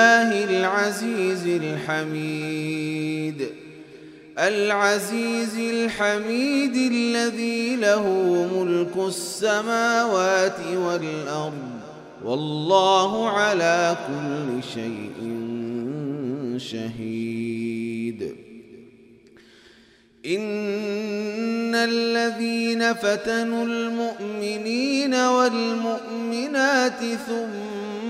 بالله العزيز الحميد العزيز الحميد الذي له ملك السماوات والأرض والله على كل شيء شهيد. إن الذين فتنوا المؤمنين والمؤمنات ثم